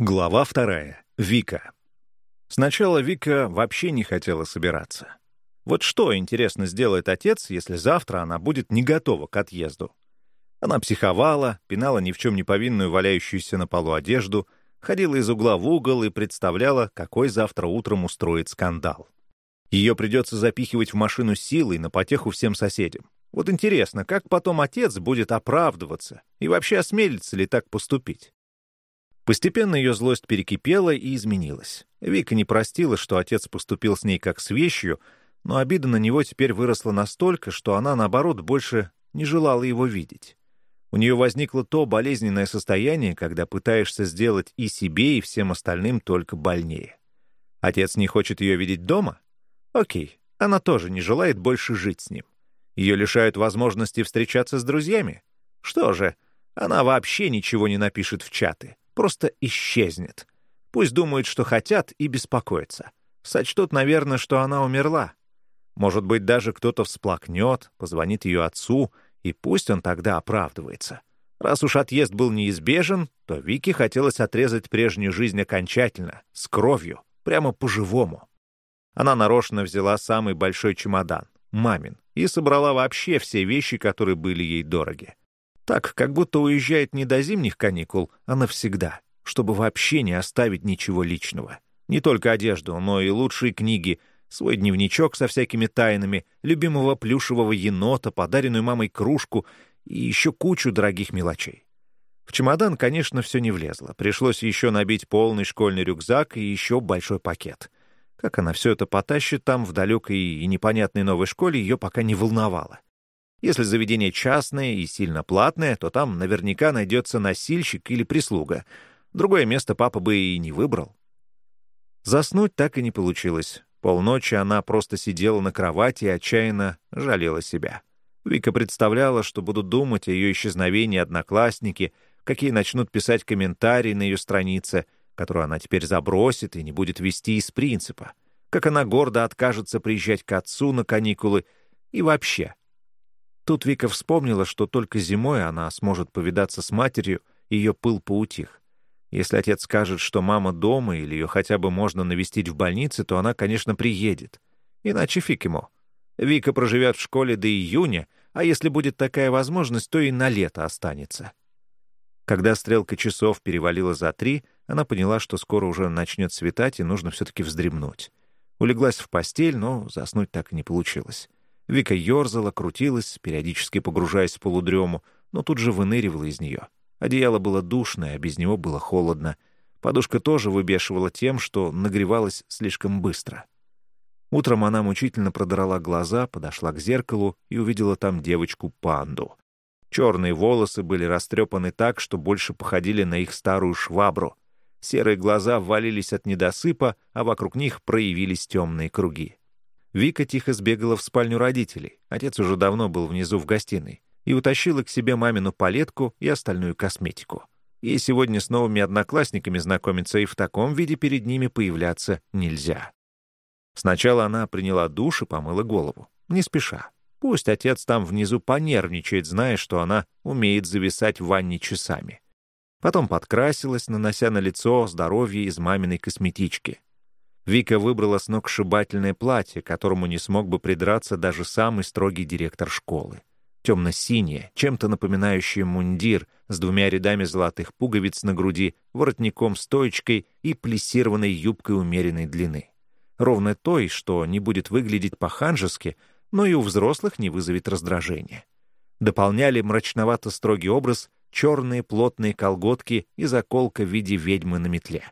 Глава вторая. Вика. Сначала Вика вообще не хотела собираться. Вот что, интересно, сделает отец, если завтра она будет не готова к отъезду? Она психовала, пинала ни в чем не повинную валяющуюся на полу одежду, ходила из угла в угол и представляла, какой завтра утром устроит скандал. Ее придется запихивать в машину силой на потеху всем соседям. Вот интересно, как потом отец будет оправдываться и вообще осмелится ли так поступить? Постепенно ее злость перекипела и изменилась. Вика не простила, что отец поступил с ней как с вещью, но обида на него теперь выросла настолько, что она, наоборот, больше не желала его видеть. У нее возникло то болезненное состояние, когда пытаешься сделать и себе, и всем остальным только больнее. Отец не хочет ее видеть дома? Окей, она тоже не желает больше жить с ним. Ее лишают возможности встречаться с друзьями? Что же, она вообще ничего не напишет в чаты просто исчезнет. Пусть думают, что хотят, и беспокоятся. Сочтут, наверное, что она умерла. Может быть, даже кто-то всплакнет, позвонит ее отцу, и пусть он тогда оправдывается. Раз уж отъезд был неизбежен, то Вике хотелось отрезать прежнюю жизнь окончательно, с кровью, прямо по-живому. Она нарочно взяла самый большой чемодан, мамин, и собрала вообще все вещи, которые были ей дороги. Так, как будто уезжает не до зимних каникул, а навсегда, чтобы вообще не оставить ничего личного. Не только одежду, но и лучшие книги, свой дневничок со всякими тайнами, любимого плюшевого енота, подаренную мамой кружку и еще кучу дорогих мелочей. В чемодан, конечно, все не влезло. Пришлось еще набить полный школьный рюкзак и еще большой пакет. Как она все это потащит там, в далекой и непонятной новой школе, ее пока не волновало. Если заведение частное и сильно платное, то там наверняка найдется носильщик или прислуга. Другое место папа бы и не выбрал. Заснуть так и не получилось. Полночи она просто сидела на кровати и отчаянно жалела себя. Вика представляла, что будут думать о ее исчезновении одноклассники, какие начнут писать комментарии на ее странице, которую она теперь забросит и не будет вести из принципа, как она гордо откажется приезжать к отцу на каникулы и вообще, Тут Вика вспомнила, что только зимой она сможет повидаться с матерью, и ее пыл поутих. Если отец скажет, что мама дома или ее хотя бы можно навестить в больнице, то она, конечно, приедет. Иначе фиг ему. Вика проживет в школе до июня, а если будет такая возможность, то и на лето останется. Когда стрелка часов перевалила за три, она поняла, что скоро уже начнет светать, и нужно все-таки вздремнуть. Улеглась в постель, но заснуть так и не получилось. Вика ерзала, крутилась, периодически погружаясь в полудрему, но тут же выныривала из нее. Одеяло было душное, а без него было холодно. Подушка тоже выбешивала тем, что нагревалась слишком быстро. Утром она мучительно продрала глаза, подошла к зеркалу и увидела там девочку-панду. Черные волосы были растрепаны так, что больше походили на их старую швабру. Серые глаза ввалились от недосыпа, а вокруг них проявились темные круги. Вика тихо сбегала в спальню родителей, отец уже давно был внизу в гостиной, и утащила к себе мамину палетку и остальную косметику. Ей сегодня с новыми одноклассниками знакомиться и в таком виде перед ними появляться нельзя. Сначала она приняла душ и помыла голову, не спеша. Пусть отец там внизу понервничает, зная, что она умеет зависать в ванне часами. Потом подкрасилась, нанося на лицо здоровье из маминой косметички. Вика выбрала сногсшибательное платье, которому не смог бы придраться даже самый строгий директор школы. Темно-синее, чем-то напоминающее мундир, с двумя рядами золотых пуговиц на груди, воротником-стоечкой и плессированной юбкой умеренной длины. Ровно той, что не будет выглядеть по-ханжески, но и у взрослых не вызовет раздражения. Дополняли мрачновато-строгий образ черные плотные колготки и заколка в виде ведьмы на метле.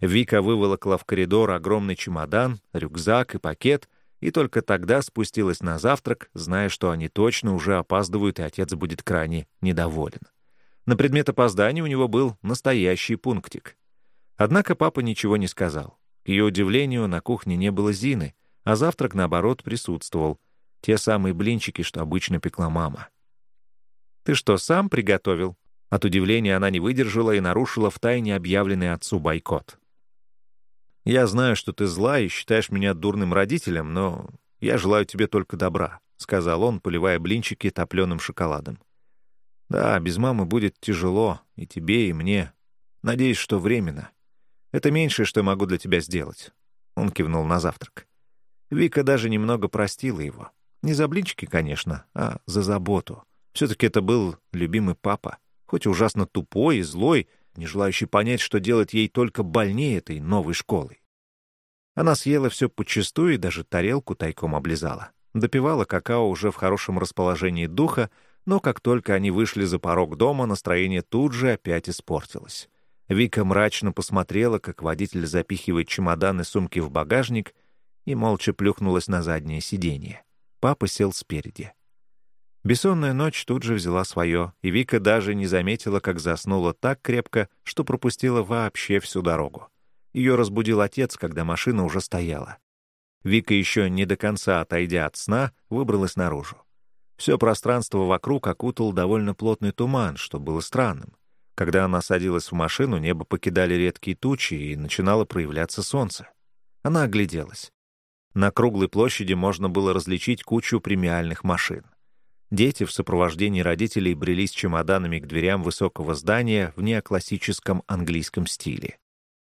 Вика выволокла в коридор огромный чемодан, рюкзак и пакет, и только тогда спустилась на завтрак, зная, что они точно уже опаздывают, и отец будет крайне недоволен. На предмет опоздания у него был настоящий пунктик. Однако папа ничего не сказал. К ее удивлению, на кухне не было Зины, а завтрак, наоборот, присутствовал. Те самые блинчики, что обычно пекла мама. «Ты что, сам приготовил?» От удивления она не выдержала и нарушила втайне объявленный отцу бойкот. Я знаю, что ты зла и считаешь меня дурным родителем, но я желаю тебе только добра», — сказал он, поливая блинчики топленым шоколадом. «Да, без мамы будет тяжело, и тебе, и мне. Надеюсь, что временно. Это меньшее, что я могу для тебя сделать». Он кивнул на завтрак. Вика даже немного простила его. Не за блинчики, конечно, а за заботу. Все-таки это был любимый папа, хоть ужасно тупой и злой, не желающий понять, что делать ей только больнее этой новой школой. Она съела все подчистую и даже тарелку тайком облизала. Допивала какао уже в хорошем расположении духа, но как только они вышли за порог дома, настроение тут же опять испортилось. Вика мрачно посмотрела, как водитель запихивает чемоданы сумки в багажник и молча плюхнулась на заднее сиденье. Папа сел спереди. Бессонная ночь тут же взяла свое, и Вика даже не заметила, как заснула так крепко, что пропустила вообще всю дорогу. Ее разбудил отец, когда машина уже стояла. Вика, еще не до конца отойдя от сна, выбралась наружу. Все пространство вокруг окутал довольно плотный туман, что было странным. Когда она садилась в машину, небо покидали редкие тучи, и начинало проявляться солнце. Она огляделась. На круглой площади можно было различить кучу премиальных машин. Дети в сопровождении родителей брелись чемоданами к дверям высокого здания в неоклассическом английском стиле.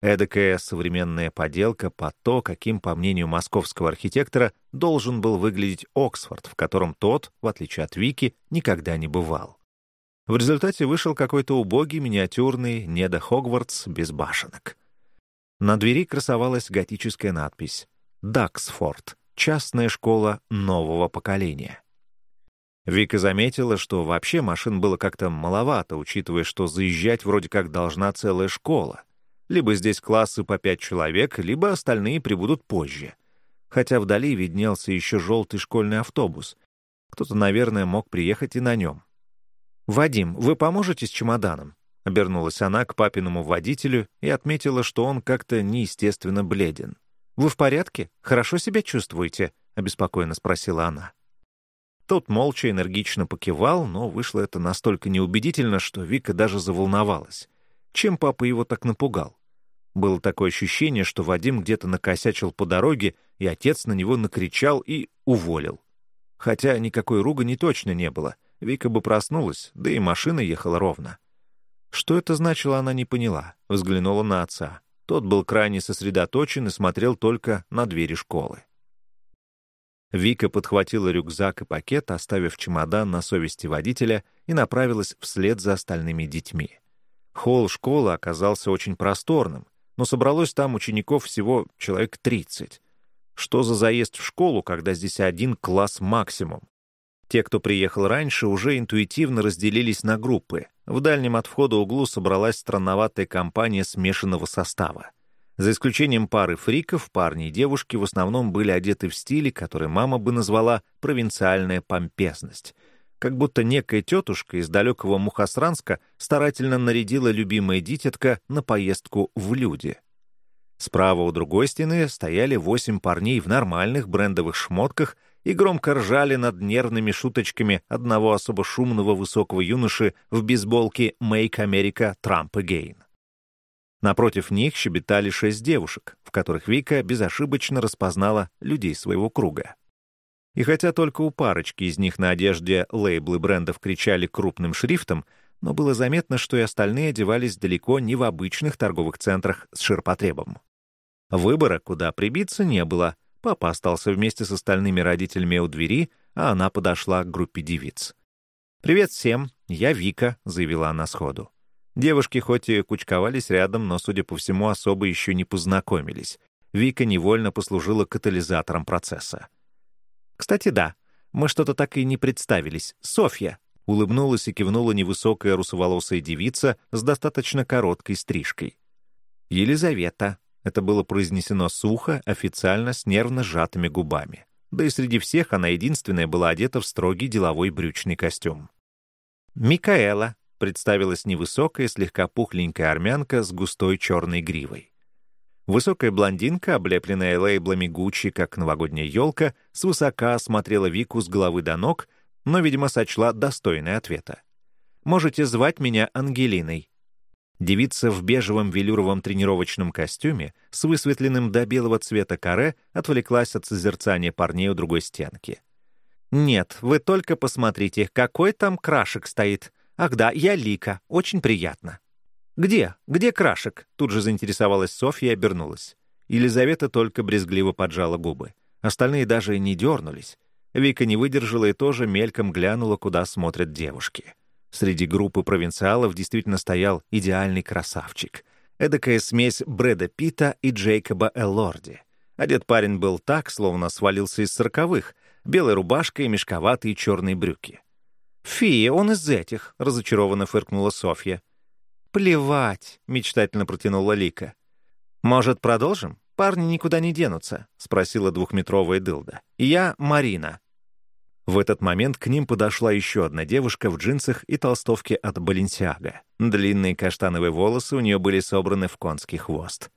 Эдакая современная поделка под то, каким, по мнению московского архитектора, должен был выглядеть Оксфорд, в котором тот, в отличие от Вики, никогда не бывал. В результате вышел какой-то убогий миниатюрный недо Хогвартс без башенок. На двери красовалась готическая надпись «Даксфорд. Частная школа нового поколения». Вика заметила, что вообще машин было как-то маловато, учитывая, что заезжать вроде как должна целая школа. Либо здесь классы по пять человек, либо остальные прибудут позже. Хотя вдали виднелся еще желтый школьный автобус. Кто-то, наверное, мог приехать и на нем. «Вадим, вы поможете с чемоданом?» Обернулась она к папиному водителю и отметила, что он как-то неестественно бледен. «Вы в порядке? Хорошо себя чувствуете?» — обеспокоенно спросила она. Тот молча энергично покивал, но вышло это настолько неубедительно, что Вика даже заволновалась. Чем папа его так напугал? Было такое ощущение, что Вадим где-то накосячил по дороге, и отец на него накричал и уволил. Хотя никакой ругани точно не было. Вика бы проснулась, да и машина ехала ровно. Что это значило, она не поняла. Взглянула на отца. Тот был крайне сосредоточен и смотрел только на двери школы. Вика подхватила рюкзак и пакет, оставив чемодан на совести водителя, и направилась вслед за остальными детьми. Холл школы оказался очень просторным, но собралось там учеников всего человек 30. Что за заезд в школу, когда здесь один класс максимум? Те, кто приехал раньше, уже интуитивно разделились на группы. В дальнем от входа углу собралась странноватая компания смешанного состава. За исключением пары фриков, парни и девушки в основном были одеты в стиле, который мама бы назвала «провинциальная помпезность». Как будто некая тетушка из далекого Мухосранска старательно нарядила любимое дитятка на поездку в люди. Справа у другой стены стояли восемь парней в нормальных брендовых шмотках и громко ржали над нервными шуточками одного особо шумного высокого юноши в бейсболке «Make America Trump Again». Напротив них щебетали шесть девушек, в которых Вика безошибочно распознала людей своего круга. И хотя только у парочки из них на одежде лейблы брендов кричали крупным шрифтом, но было заметно, что и остальные одевались далеко не в обычных торговых центрах с ширпотребом. Выбора, куда прибиться, не было — Папа остался вместе с остальными родителями у двери, а она подошла к группе девиц. «Привет всем, я Вика», — заявила она сходу. Девушки хоть и кучковались рядом, но, судя по всему, особо еще не познакомились. Вика невольно послужила катализатором процесса. «Кстати, да, мы что-то так и не представились. Софья», — улыбнулась и кивнула невысокая русоволосая девица с достаточно короткой стрижкой. «Елизавета», это было произнесено сухо, официально, с нервно сжатыми губами. Да и среди всех она единственная была одета в строгий деловой брючный костюм. «Микаэла», — представилась невысокая, слегка пухленькая армянка с густой черной гривой. Высокая блондинка, облепленная лейблами Гуччи, как новогодняя елка, свысока осмотрела Вику с головы до ног, но, видимо, сочла достойный ответа. «Можете звать меня Ангелиной», Девица в бежевом велюровом тренировочном костюме с высветленным до белого цвета каре отвлеклась от созерцания парней у другой стенки. «Нет, вы только посмотрите, какой там крашек стоит. Ах да, я Лика, очень приятно». «Где? Где крашек?» Тут же заинтересовалась Софья и обернулась. Елизавета только брезгливо поджала губы. Остальные даже не дернулись. Вика не выдержала и тоже мельком глянула, куда смотрят девушки. Среди группы провинциалов действительно стоял идеальный красавчик. Эдакая смесь Брэда Питта и Джейкоба Эллорди. Одет парень был так, словно свалился из сороковых. Белая рубашка и мешковатые черные брюки. «Фи, он из этих», — разочарованно фыркнула Софья. «Плевать», — мечтательно протянула Лика. «Может, продолжим? Парни никуда не денутся», — спросила двухметровая дылда. «Я Марина». В этот момент к ним подошла еще одна девушка в джинсах и толстовке от Баленсиага. Длинные каштановые волосы у нее были собраны в конский хвост.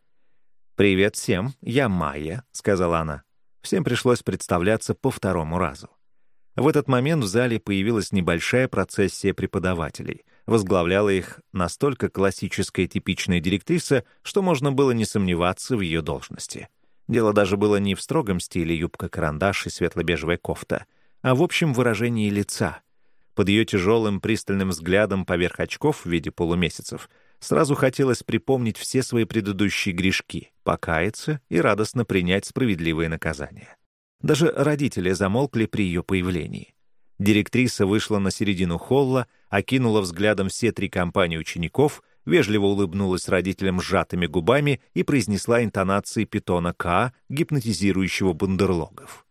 «Привет всем, я Майя», — сказала она. Всем пришлось представляться по второму разу. В этот момент в зале появилась небольшая процессия преподавателей. Возглавляла их настолько классическая типичная директриса, что можно было не сомневаться в ее должности. Дело даже было не в строгом стиле юбка-карандаш и светло-бежевая кофта — а в общем выражении лица. Под ее тяжелым пристальным взглядом поверх очков в виде полумесяцев сразу хотелось припомнить все свои предыдущие грешки, покаяться и радостно принять справедливое наказание. Даже родители замолкли при ее появлении. Директриса вышла на середину холла, окинула взглядом все три компании учеников, вежливо улыбнулась родителям сжатыми губами и произнесла интонации питона К, гипнотизирующего бандерлогов.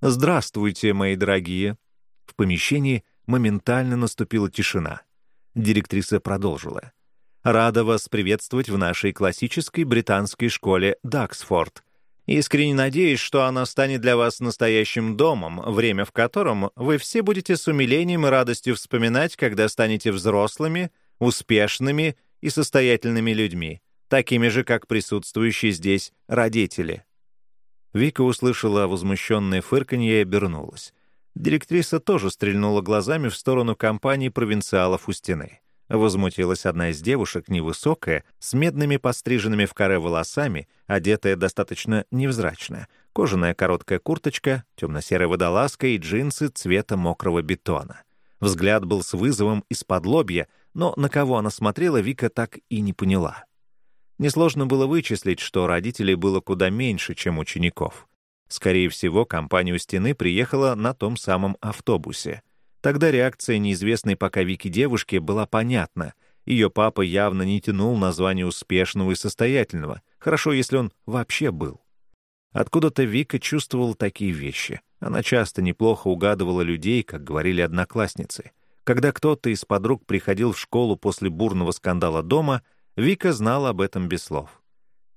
«Здравствуйте, мои дорогие!» В помещении моментально наступила тишина. Директриса продолжила. «Рада вас приветствовать в нашей классической британской школе Даксфорд. Искренне надеюсь, что она станет для вас настоящим домом, время в котором вы все будете с умилением и радостью вспоминать, когда станете взрослыми, успешными и состоятельными людьми, такими же, как присутствующие здесь родители. Вика услышала возмущенное фырканье и обернулась. Директриса тоже стрельнула глазами в сторону компании провинциалов у стены. Возмутилась одна из девушек, невысокая, с медными постриженными в каре волосами, одетая достаточно невзрачно. Кожаная короткая курточка, темно-серая водолазка и джинсы цвета мокрого бетона. Взгляд был с вызовом из-под лобья, но на кого она смотрела, Вика так и не поняла. Несложно было вычислить, что родителей было куда меньше, чем учеников. Скорее всего, компания у стены приехала на том самом автобусе. Тогда реакция неизвестной пока Вики девушки была понятна. Ее папа явно не тянул название успешного и состоятельного. Хорошо, если он вообще был. Откуда-то Вика чувствовала такие вещи. Она часто неплохо угадывала людей, как говорили одноклассницы. Когда кто-то из подруг приходил в школу после бурного скандала дома — Вика знала об этом без слов.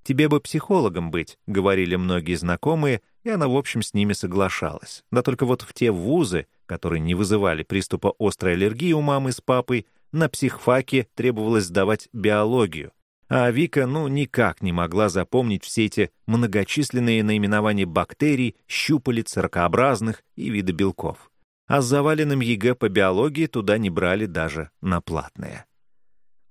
«Тебе бы психологом быть», — говорили многие знакомые, и она, в общем, с ними соглашалась. Да только вот в те вузы, которые не вызывали приступа острой аллергии у мамы с папой, на психфаке требовалось сдавать биологию. А Вика, ну, никак не могла запомнить все эти многочисленные наименования бактерий, щупалец, ракообразных и виды белков. А с заваленным ЕГЭ по биологии туда не брали даже на платное.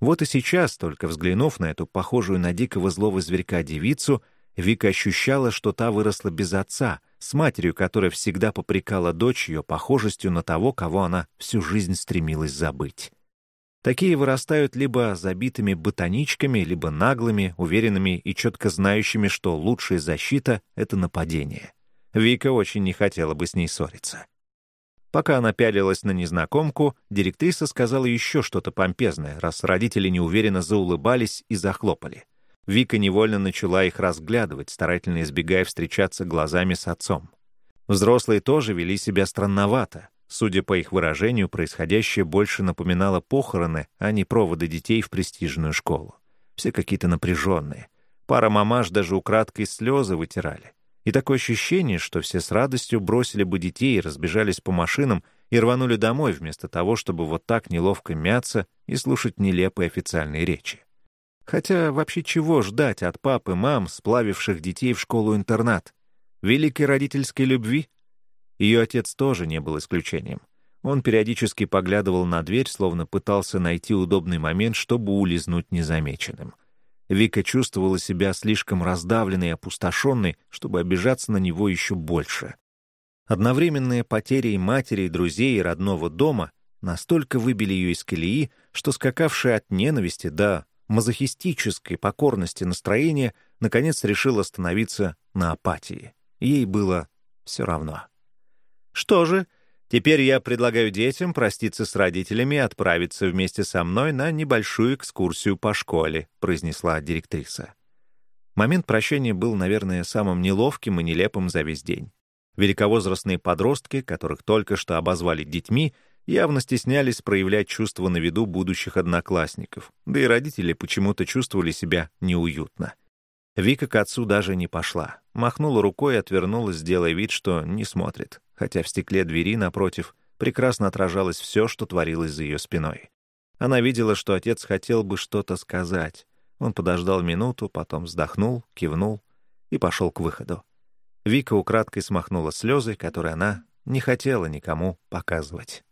Вот и сейчас, только взглянув на эту похожую на дикого злого зверька девицу, Вика ощущала, что та выросла без отца, с матерью, которая всегда попрекала дочь ее похожестью на того, кого она всю жизнь стремилась забыть. Такие вырастают либо забитыми ботаничками, либо наглыми, уверенными и четко знающими, что лучшая защита — это нападение. Вика очень не хотела бы с ней ссориться. Пока она пялилась на незнакомку, директриса сказала еще что-то помпезное, раз родители неуверенно заулыбались и захлопали. Вика невольно начала их разглядывать, старательно избегая встречаться глазами с отцом. Взрослые тоже вели себя странновато. Судя по их выражению, происходящее больше напоминало похороны, а не проводы детей в престижную школу. Все какие-то напряженные. Пара мамаш даже украдкой слезы вытирали. И такое ощущение, что все с радостью бросили бы детей, разбежались по машинам и рванули домой, вместо того, чтобы вот так неловко мяться и слушать нелепые официальные речи. Хотя вообще чего ждать от пап и мам, сплавивших детей в школу-интернат? Великой родительской любви? Ее отец тоже не был исключением. Он периодически поглядывал на дверь, словно пытался найти удобный момент, чтобы улизнуть незамеченным — Вика чувствовала себя слишком раздавленной и опустошенной, чтобы обижаться на него еще больше. Одновременные потери матери, и друзей, и родного дома настолько выбили ее из колеи, что скакавшая от ненависти до мазохистической покорности настроения наконец решил остановиться на апатии. Ей было все равно. «Что же, теперь я предлагаю детям проститься с родителями и отправиться вместе со мной на небольшую экскурсию по школе», произнесла директриса. Момент прощения был, наверное, самым неловким и нелепым за весь день. Великовозрастные подростки, которых только что обозвали детьми, явно стеснялись проявлять чувства на виду будущих одноклассников, да и родители почему-то чувствовали себя неуютно. Вика к отцу даже не пошла. Махнула рукой и отвернулась, делая вид, что не смотрит, хотя в стекле двери напротив прекрасно отражалось все, что творилось за ее спиной. Она видела, что отец хотел бы что-то сказать. Он подождал минуту, потом вздохнул, кивнул и пошел к выходу. Вика украдкой смахнула слезы, которые она не хотела никому показывать.